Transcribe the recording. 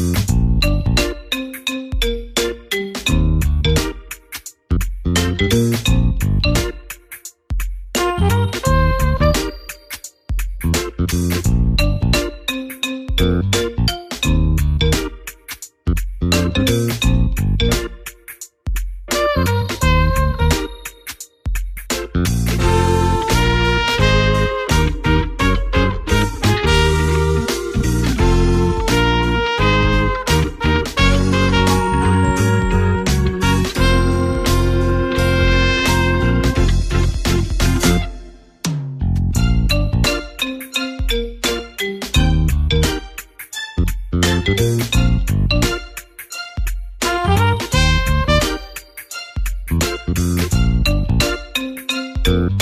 Bye. Thank